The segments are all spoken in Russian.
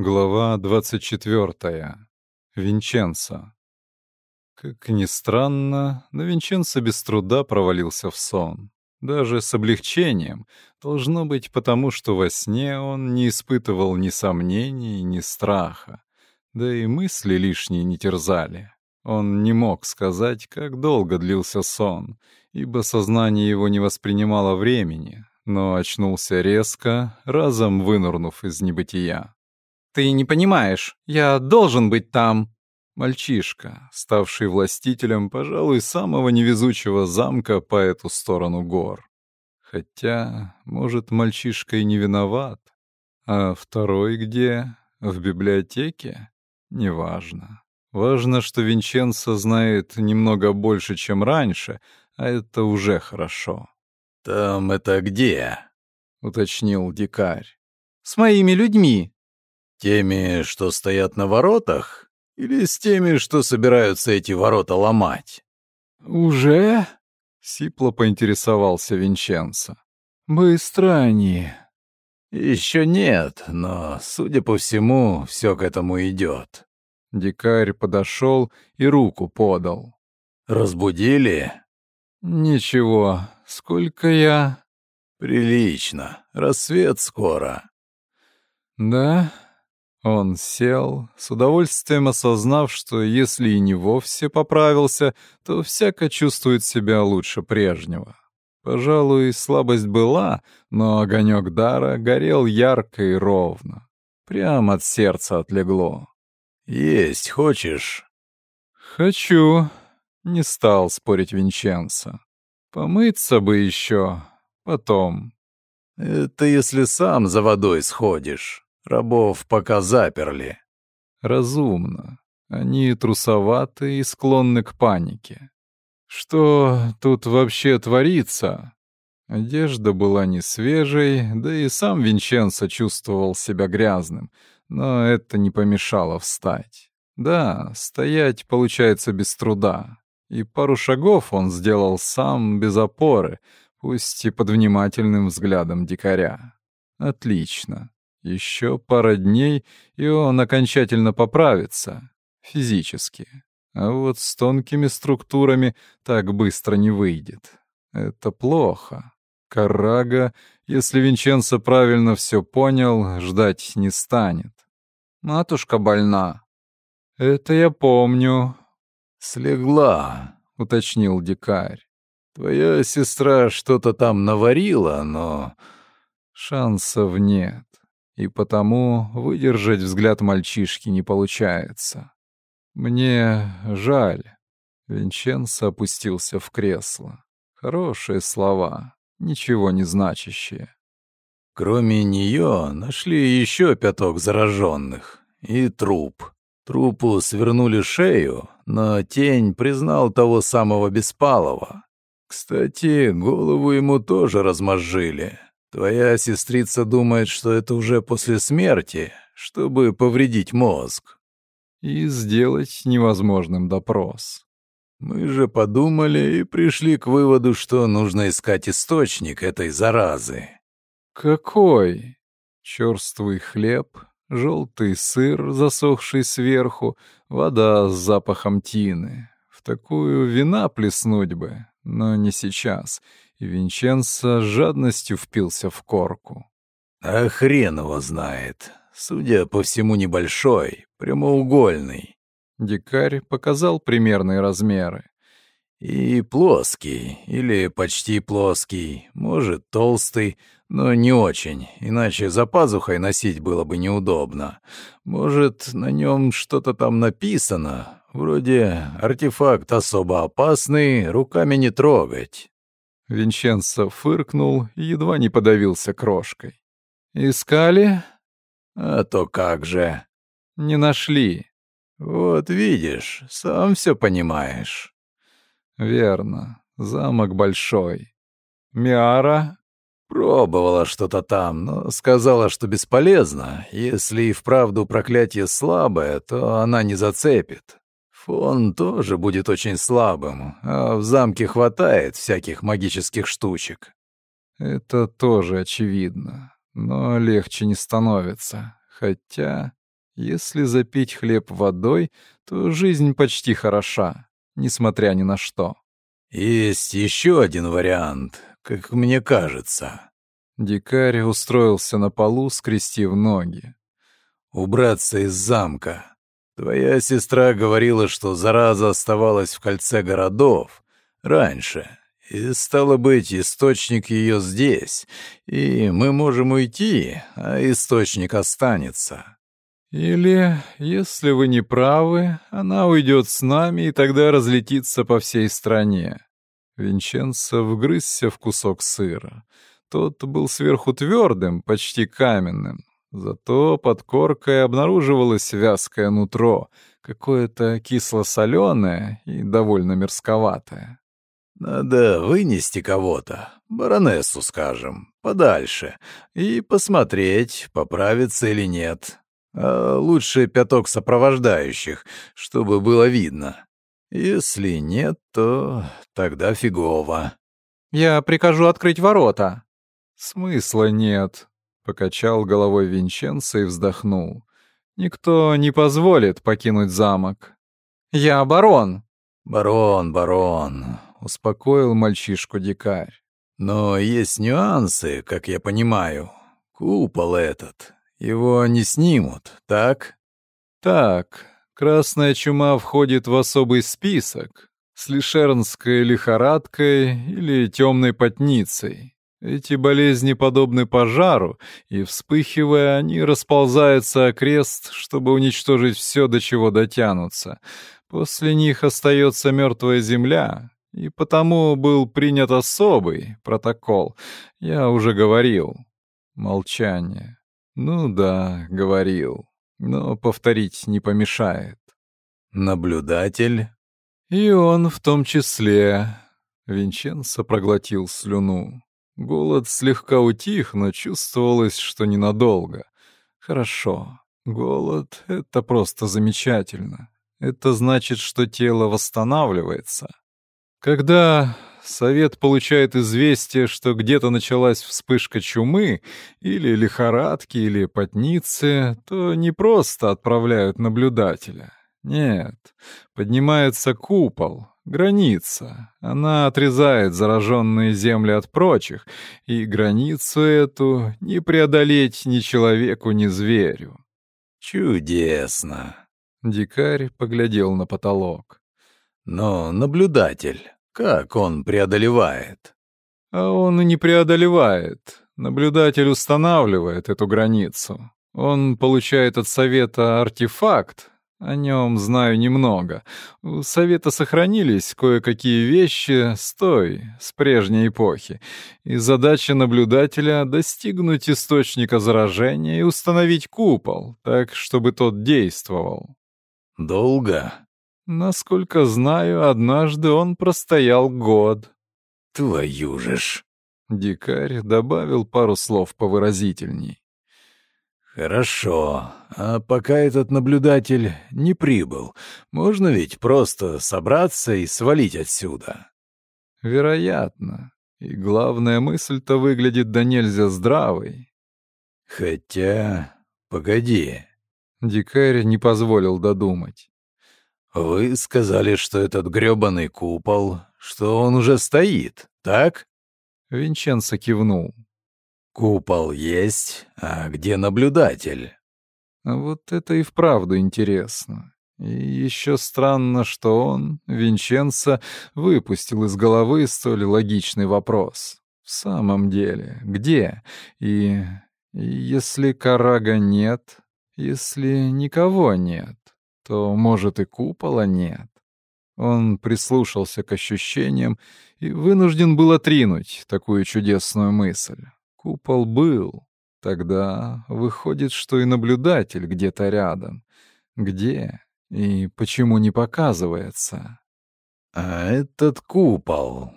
Глава 24. Винченцо. Как ни странно, но Винченцо без труда провалился в сон. Даже с облегчением. Должно быть потому, что во сне он не испытывал ни сомнений, ни страха. Да и мысли лишние не терзали. Он не мог сказать, как долго длился сон, ибо сознание его не воспринимало времени, но очнулся резко, разом вынырнув из небытия. Ты не понимаешь, я должен быть там. Мальчишка, ставший властителем, пожалуй, самого невезучего замка по эту сторону гор. Хотя, может, мальчишка и не виноват. А второй где? В библиотеке? Неважно. Важно, что Винченцо знает немного больше, чем раньше, а это уже хорошо. «Там это где?» — уточнил дикарь. «С моими людьми», Теми, что стоят на воротах? Или с теми, что собираются эти ворота ломать? «Уже?» — сипло поинтересовался Винченцо. «Быстро они». «Еще нет, но, судя по всему, все к этому идет». Дикарь подошел и руку подал. «Разбудили?» «Ничего, сколько я...» «Прилично, рассвет скоро». «Да?» Он сел, с удовольствием осознав, что если и не вовсе поправился, то всяко чувствует себя лучше прежнего. Пожалуй, слабость была, но огонек дара горел ярко и ровно. Прямо от сердца отлегло. «Есть хочешь?» «Хочу», — не стал спорить Винченцо. «Помыться бы еще, потом». «Это если сам за водой сходишь». Рабов пока заперли. Разумно. Они трусоваты и склонны к панике. Что тут вообще творится? Одежда была не свежей, да и сам Винченцо чувствовал себя грязным, но это не помешало встать. Да, стоять получается без труда. И пару шагов он сделал сам без опоры, пусть и под внимательным взглядом дикаря. Отлично. Еще пара дней, и он окончательно поправится. Физически. А вот с тонкими структурами так быстро не выйдет. Это плохо. Карага, если Винченцо правильно все понял, ждать не станет. Матушка больна. Это я помню. Слегла, уточнил дикарь. Твоя сестра что-то там наварила, но шансов нет и потому выдержать взгляд мальчишки не получается. Мне жаль. Винченцо опустился в кресло. Хорошие слова, ничего не значащие. Кроме нее нашли еще пяток зараженных и труп. Трупу свернули шею, но тень признал того самого Беспалова. Кстати, голову ему тоже размозжили. Твоя сестрица думает, что это уже после смерти, чтобы повредить мозг. И сделать невозможным допрос. Мы же подумали и пришли к выводу, что нужно искать источник этой заразы. Какой? Черствый хлеб, желтый сыр, засохший сверху, вода с запахом тины. В такую вина плеснуть бы, но не сейчас — и Винченцо с жадностью впился в корку. «А хрен его знает. Судя по всему, небольшой, прямоугольный». Дикарь показал примерные размеры. «И плоский, или почти плоский, может, толстый, но не очень, иначе за пазухой носить было бы неудобно. Может, на нем что-то там написано, вроде «артефакт особо опасный, руками не трогать». Винченцо фыркнул и едва не подавился крошкой. «Искали?» «А то как же!» «Не нашли». «Вот видишь, сам все понимаешь». «Верно. Замок большой. Миара?» «Пробовала что-то там, но сказала, что бесполезно. Если и вправду проклятие слабое, то она не зацепит. Фон тоже будет очень слабым, а в замке хватает всяких магических штучек. Это тоже очевидно, но легче не становится. Хотя Если запить хлеб водой, то жизнь почти хороша, несмотря ни на что. «Есть еще один вариант, как мне кажется». Дикарь устроился на полу, скрестив ноги. «Убраться из замка. Твоя сестра говорила, что зараза оставалась в кольце городов раньше, и, стало быть, источник ее здесь, и мы можем уйти, а источник останется». Или, если вы не правы, она уйдет с нами и тогда разлетится по всей стране. Винченцо вгрызся в кусок сыра. Тот был сверху твердым, почти каменным. Зато под коркой обнаруживалось вязкое нутро, какое-то кисло-соленое и довольно мерзковатое. «Надо вынести кого-то, баронессу, скажем, подальше, и посмотреть, поправится или нет», а лучше пяток сопровождающих, чтобы было видно. Если нет, то тогда фигово. Я прикажу открыть ворота. Смысла нет, покачал головой Винченцо и вздохнул. Никто не позволит покинуть замок. Я барон. Барон, барон, успокоил мальчишку дикарь. Но есть нюансы, как я понимаю. Купол этот, его не снимут, так? Так, красная чума входит в особый список с лишернской лихорадкой или темной потницей. Эти болезни подобны пожару, и, вспыхивая, они расползаются окрест, чтобы уничтожить все, до чего дотянутся. После них остается мертвая земля, и потому был принят особый протокол. Я уже говорил. Молчание. Ну да, говорил, но повторить не помешает. Наблюдатель? И он в том числе. Винченцо проглотил слюну. Голод слегка утих, но чувствовалось, что ненадолго. Хорошо. Голод — это просто замечательно. Это значит, что тело восстанавливается. Когда совет получает известие, что где-то началась вспышка чумы, или лихорадки, или потницы, то не просто отправляют наблюдателя. Нет, поднимается купол, граница. Она отрезает зараженные земли от прочих, и границу эту не преодолеть ни человеку, ни зверю. Чудесно. Дикарь поглядел на потолок. Но наблюдатель как он преодолевает? А он и не преодолевает. Наблюдатель устанавливает эту границу. Он получает от совета артефакт. О нем знаю немного. У совета сохранились кое-какие вещи с той, с прежней эпохи. И задача наблюдателя — достигнуть источника заражения и установить купол, так, чтобы тот действовал. Долго? Насколько знаю, однажды он простоял год. Твою же ж. Дикарь добавил пару слов повыразительней. Хорошо. А пока этот наблюдатель не прибыл, можно ведь просто собраться и свалить отсюда. Вероятно. И главная мысль-то выглядит да нельзя здравой. Хотя... Погоди. Дикарь не позволил додумать. «Вы сказали, что этот грёбаный купол, что он уже стоит, так?» Винченцо кивнул. «Купол есть, а где наблюдатель?» Вот это и вправду интересно. И еще странно, что он, Винченцо, выпустил из головы столь логичный вопрос. В самом деле, где? И, и если Карага нет, если никого нет? то, может, и купола нет. Он прислушался к ощущениям и вынужден был отринуть такую чудесную мысль. Купол был. Тогда выходит, что и наблюдатель где-то рядом. Где и почему не показывается? А этот купол...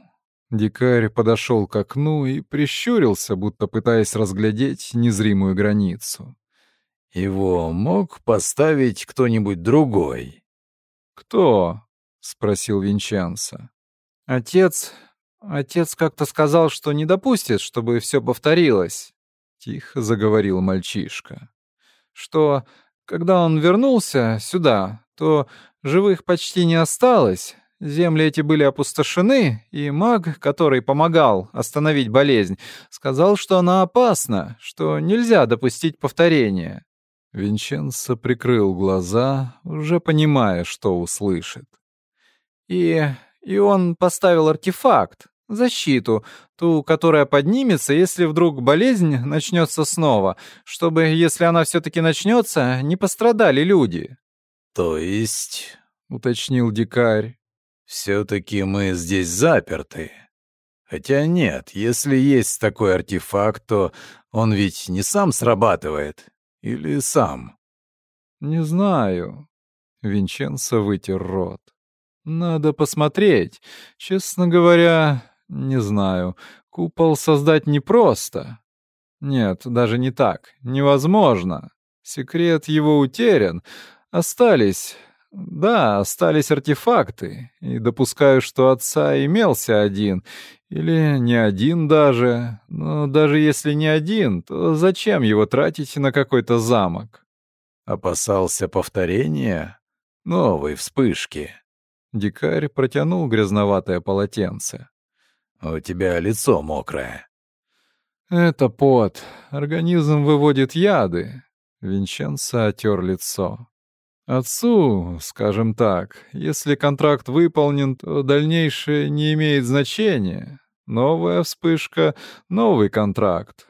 Дикарь подошел к окну и прищурился, будто пытаясь разглядеть незримую границу. Его мог поставить кто-нибудь другой. Кто? спросил Винченцо. Отец, отец как-то сказал, что не допустит, чтобы все повторилось, тихо заговорил мальчишка. Что Когда он вернулся сюда, то живых почти не осталось. Земли эти были опустошены, и маг, который помогал остановить болезнь, сказал, что она опасна, что нельзя допустить повторения. Винченцо прикрыл глаза, уже понимая, что услышит. И... и он поставил артефакт, защиту, ту, которая поднимется, если вдруг болезнь начнется снова, чтобы, если она все-таки начнется, не пострадали люди. То есть, уточнил дикарь, все-таки мы здесь заперты. Хотя нет, если есть такой артефакт, то он ведь не сам срабатывает. Или сам? Не знаю. Винченцо вытер рот. Надо посмотреть. Честно говоря, не знаю. Купол создать непросто. Нет, даже не так. Невозможно. Секрет его утерян. Остались... Да, остались артефакты. И допускаю, что отца имелся один. Или не один даже. Но даже если не один, то зачем его тратить на какой-то замок? Опасался повторения? Новой вспышки. Дикарь протянул грязноватое полотенце. «У тебя лицо мокрое». «Это пот. Организм выводит яды». Винченцо отер лицо. «Отцу, скажем так, если контракт выполнен, то дальнейшее не имеет значения. Новая вспышка — новый контракт.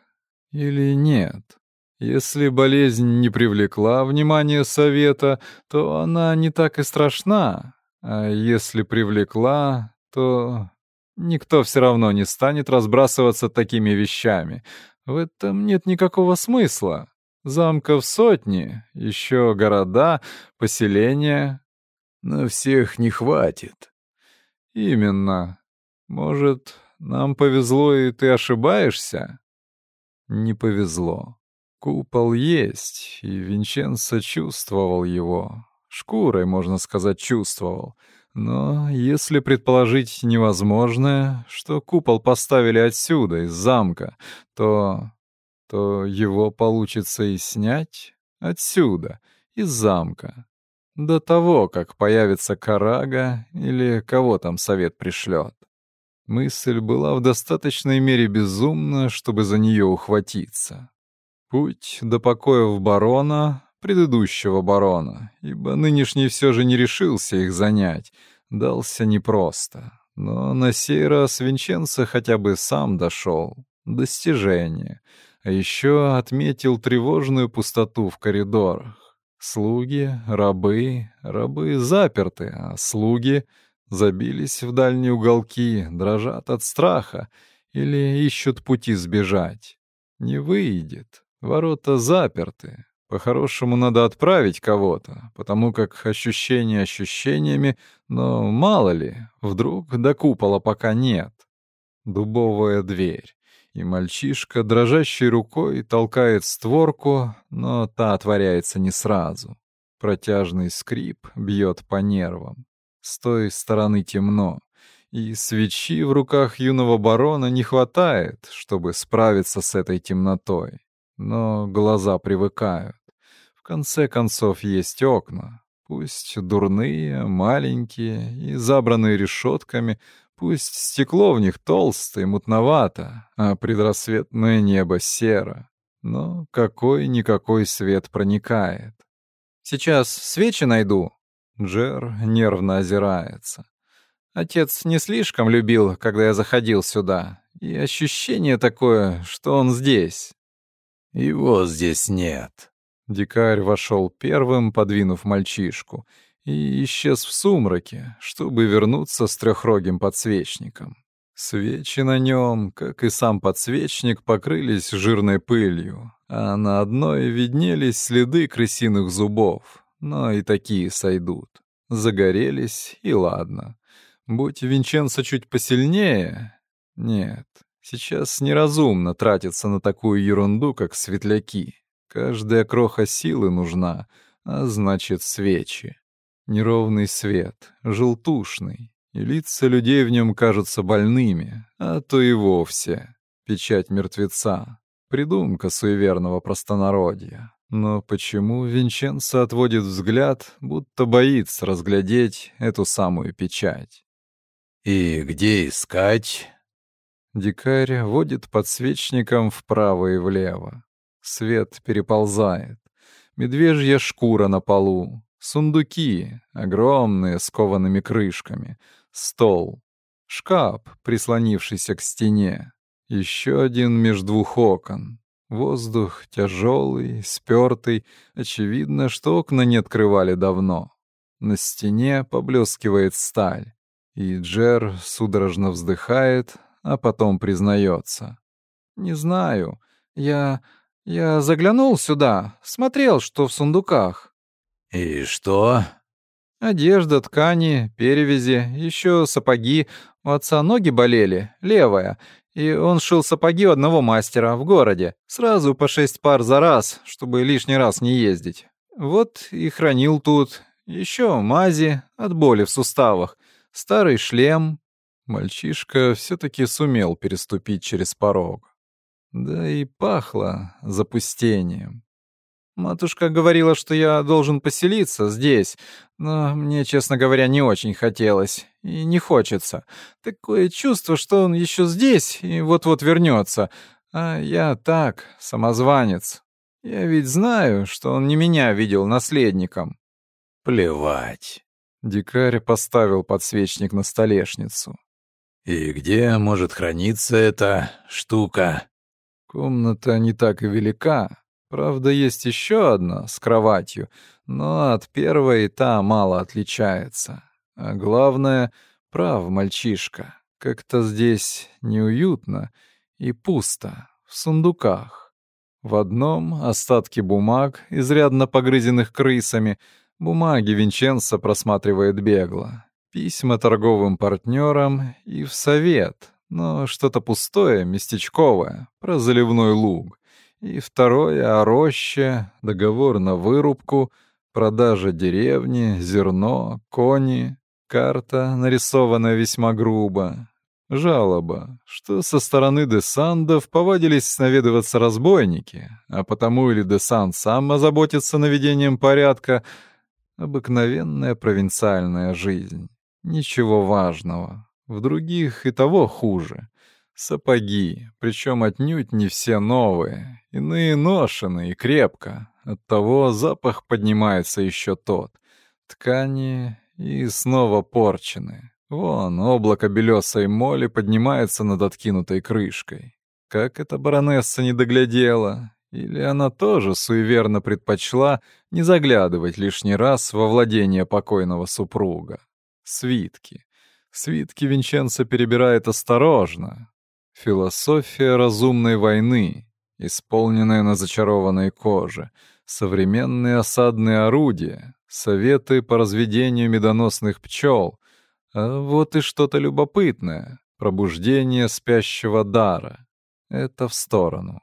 Или нет?» Если болезнь не привлекла внимание совета, то она не так и страшна. А если привлекла, то никто все равно не станет разбрасываться такими вещами. В этом нет никакого смысла. Замков сотни, еще города, поселения. На всех не хватит. Именно. Может, нам повезло, и ты ошибаешься? Не повезло. Купол есть, и Винченцо чувствовал его. Шкурой, можно сказать, чувствовал. Но если предположить невозможное, что купол поставили отсюда, из замка, то... то его получится и снять отсюда, из замка. До того, как появится Карага или кого там совет пришлет. Мысль была в достаточной мере безумна, чтобы за нее ухватиться. Путь до покоев барона предыдущего барона, ибо нынешний все же не решился их занять, дался непросто. Но на сей раз Винченцо хотя бы сам дошел. Достижение. А еще отметил тревожную пустоту в коридорах. Слуги, рабы, рабы заперты, а слуги забились в дальние уголки, дрожат от страха или ищут пути сбежать. Не выйдет. Ворота заперты, по-хорошему надо отправить кого-то, потому как ощущения ощущениями, но мало ли, вдруг до купола пока нет. Дубовая дверь. И мальчишка дрожащей рукой толкает створку, но та отворяется не сразу. Протяжный скрип бьет по нервам. С той стороны темно, и свечи в руках юного барона не хватает, чтобы справиться с этой темнотой. Но глаза привыкают. Конце концов, есть окна. Пусть дурные, маленькие и забранные решетками, пусть стекло в них толстое мутновато, а предрассветное небо серо. Но какой-никакой свет проникает. «Сейчас свечи найду». Джер нервно озирается. Отец не слишком любил, когда я заходил сюда, и ощущение такое, что он здесь. Его здесь нет. Дикарь вошел первым, подвинув мальчишку, и исчез в сумраке, чтобы вернуться с трехрогим подсвечником. Свечи на нем, как и сам подсвечник, покрылись жирной пылью, а на одной виднелись следы крысиных зубов, но и такие сойдут. Загорелись, и ладно. Будь Винченцо чуть посильнее... Нет, сейчас неразумно тратиться на такую ерунду, как светляки. Каждая кроха силы нужна, а значит, свечи. Неровный свет, желтушный, и лица людей в нем кажутся больными, а то и вовсе. Печать мертвеца, придумка суеверного простонародья. Но почему Винченцо отводит взгляд, будто боится разглядеть эту самую печать? «И где искать?» Дикарь водит подсвечником вправо и влево. Свет переползает. Медвежья шкура на полу. Сундуки, огромные, с коваными крышками. Стол. Шкаф, прислонившийся к стене. Еще один между двух окон. Воздух тяжелый, спертый. Очевидно, что окна не открывали давно. На стене поблескивает сталь. И Джер судорожно вздыхает, а потом признается. «Не знаю. Я... я заглянул сюда, смотрел, что в сундуках». «И что?» «Одежда, ткани, перевязи, еще сапоги. У отца ноги болели, левая, и он шил сапоги у одного мастера в городе, сразу по шесть пар за раз, чтобы лишний раз не ездить. Вот и хранил тут. Еще мази от боли в суставах, старый шлем, Мальчишка все-таки сумел переступить через порог. Да и пахло запустением. Матушка говорила, что я должен поселиться здесь, но мне, честно говоря, не очень хотелось и не хочется. Такое чувство, что он еще здесь и вот-вот вернется, а я так, самозванец. Я ведь знаю, что он не меня видел наследником. Плевать. Дикарь поставил подсвечник на столешницу. «И где может храниться эта штука?» Комната не так и велика. Правда, есть еще одна с кроватью, но от первой та мало отличается. А главное, прав мальчишка, как-то здесь неуютно и пусто, в сундуках. В одном остатки бумаг, изрядно погрызенных крысами, бумаги Винченцо просматривает бегло письма торговым партнерам и в совет, но что-то пустое, местечковое, про заливной луг. И второе о роще, договор на вырубку, продажа деревни, зерно, кони, карта, нарисованная весьма грубо. Жалоба, что со стороны десандов повадились наведываться разбойники, а потому или десант сам озаботится наведением порядка, обыкновенная провинциальная жизнь. Ничего важного. В других и того хуже. Сапоги, причем отнюдь не все новые, иные ношены и крепко. Оттого запах поднимается еще тот. Ткани и снова порчены. Вон, облако белесой моли поднимается над откинутой крышкой. Как эта баронесса не доглядела? Или она тоже суеверно предпочла не заглядывать лишний раз во владение покойного супруга? Свитки. Свитки Винченцо перебирает осторожно. Философия разумной войны, исполненная на зачарованной коже, современные осадные орудия, советы по разведению медоносных пчел. А вот и что-то любопытное — пробуждение спящего дара. Это в сторону.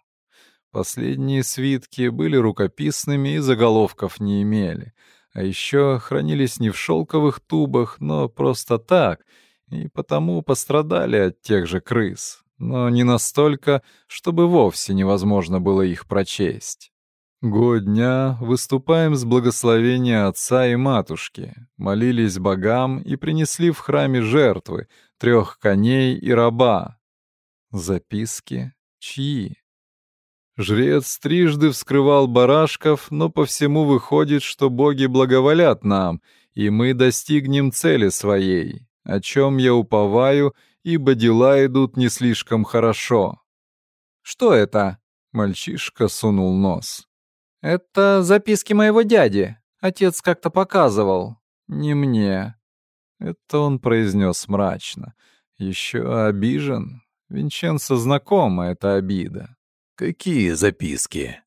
Последние свитки были рукописными и заголовков не имели — а еще хранились не в шелковых тубах, но просто так, и потому пострадали от тех же крыс, но не настолько, чтобы вовсе невозможно было их прочесть. Год дня выступаем с благословения отца и матушки, молились богам и принесли в храме жертвы, трех коней и раба. Записки чьи? Жрец трижды вскрывал барашков, но по всему выходит, что боги благоволят нам, и мы достигнем цели своей, о чем я уповаю, ибо дела идут не слишком хорошо. «Что это?» — мальчишка сунул нос. «Это записки моего дяди. Отец как-то показывал. Не мне». Это он произнес мрачно. Еще обижен. Винченцо знакома эта обида. Какие записки?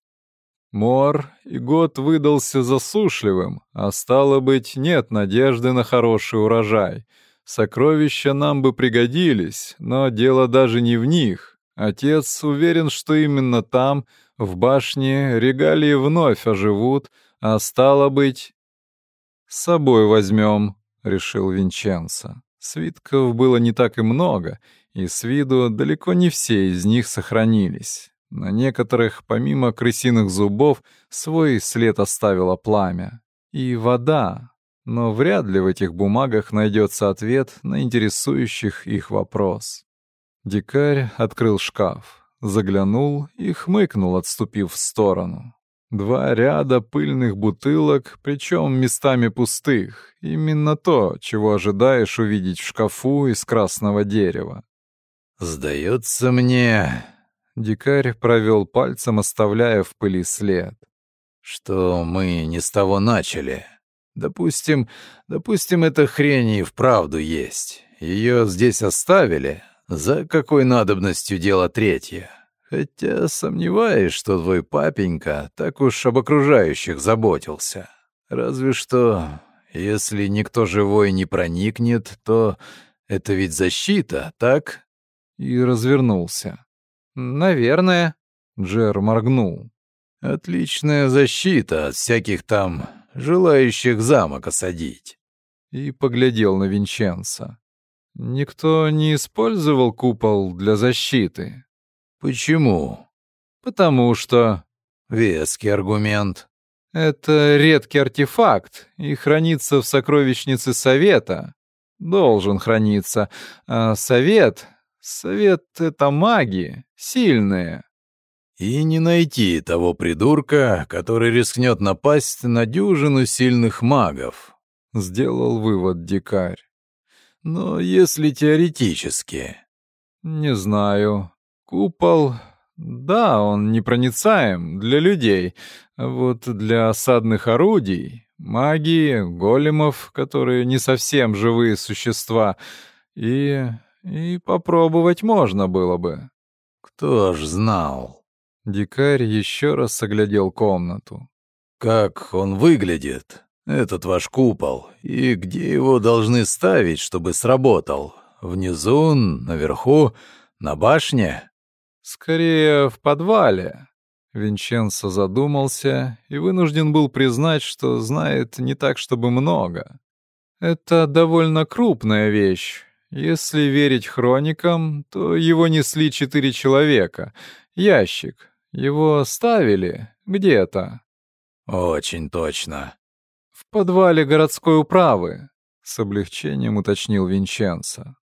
Мор, и год выдался засушливым, а стало быть, нет надежды на хороший урожай. Сокровища нам бы пригодились, но дело даже не в них. Отец уверен, что именно там, в башне, регалии вновь оживут, а стало быть... «С собой возьмем», — решил Винченцо. Свитков было не так и много, и с виду далеко не все из них сохранились. На некоторых, помимо крысиных зубов, свой след оставило пламя. И вода. Но вряд ли в этих бумагах найдется ответ на интересующих их вопрос. Дикарь открыл шкаф, заглянул и хмыкнул, отступив в сторону. Два ряда пыльных бутылок, причем местами пустых. Именно то, чего ожидаешь увидеть в шкафу из красного дерева. «Сдается мне...» Дикарь провел пальцем, оставляя в пыли след. «Что мы не с того начали. Допустим, допустим, эта хрень и вправду есть. Ее здесь оставили. За какой надобностью дело третье? Хотя сомневаюсь, что твой папенька так уж об окружающих заботился. Разве что, если никто живой не проникнет, то это ведь защита, так? И развернулся. Наверное. Джер моргнул. Отличная защита от всяких там желающих замок осадить. И поглядел на Винченца. Никто не использовал купол для защиты. Почему? Потому что... Веский аргумент. Это редкий артефакт и хранится в сокровищнице Совета. Должен храниться. А Совет... Совет — это маги, сильные. И не найти того придурка, который рискнет напасть на дюжину сильных магов, — сделал вывод дикарь. Но если теоретически... Не знаю. Купол... Да, он непроницаем для людей. А вот для осадных орудий, магии, големов, которые не совсем живые существа, и... и попробовать можно было бы. Кто ж знал? Дикарь еще раз оглядел комнату. Как он выглядит, этот ваш купол, и где его должны ставить, чтобы сработал? Внизу, наверху, на башне? Скорее, в подвале. Винченцо задумался и вынужден был признать, что знает не так, чтобы много. Это довольно крупная вещь. Если верить хроникам, то его несли четыре человека. Ящик. Его ставили где-то. Очень точно. В подвале городской управы, с облегчением уточнил Винченцо.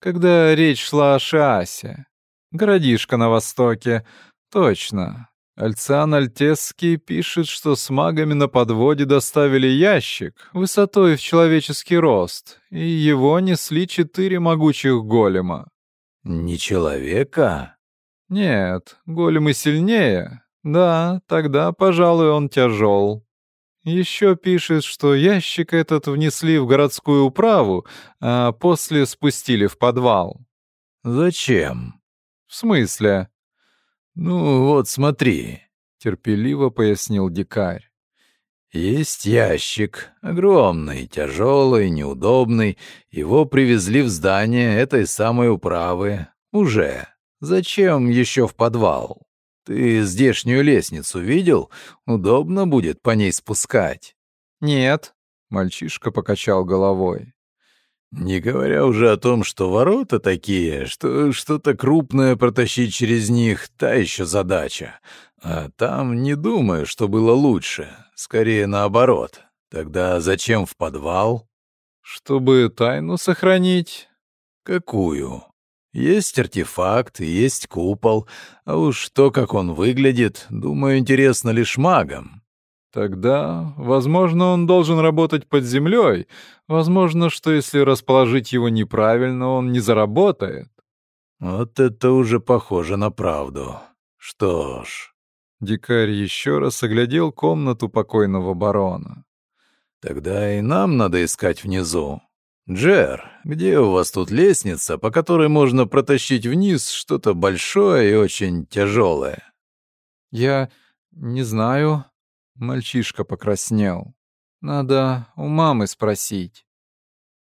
Когда речь шла о Шиасе. Городишко на востоке. Точно. Альциан Альтесский пишет, что с магами на подводе доставили ящик высотой в человеческий рост, и его несли четыре могучих голема. Не человека? Нет, големы сильнее. Да, тогда, пожалуй, он тяжел. Еще пишет, что ящик этот внесли в городскую управу, а после спустили в подвал. Зачем? «В смысле?» «Ну вот смотри», — терпеливо пояснил дикарь. «Есть ящик, огромный, тяжелый, неудобный. Его привезли в здание этой самой управы. Уже. Зачем еще в подвал? Ты здешнюю лестницу видел? Удобно будет по ней спускать». «Нет», — мальчишка покачал головой. Не говоря уже о том, что ворота такие, что что-то крупное протащить через них — та еще задача. А там не думаю, что было лучше. Скорее наоборот. Тогда зачем в подвал? Чтобы тайну сохранить. Какую? Есть артефакт, есть купол, а уж то, как он выглядит, думаю, интересно лишь магам. Тогда, возможно, он должен работать под землей. Возможно, что если расположить его неправильно, он не заработает. Вот это уже похоже на правду. Что ж... Дикарь еще раз оглядел комнату покойного барона. Тогда и нам надо искать внизу. Джер, где у вас тут лестница, по которой можно протащить вниз что-то большое и очень тяжелое? Я не знаю, Мальчишка покраснел. Надо у мамы спросить.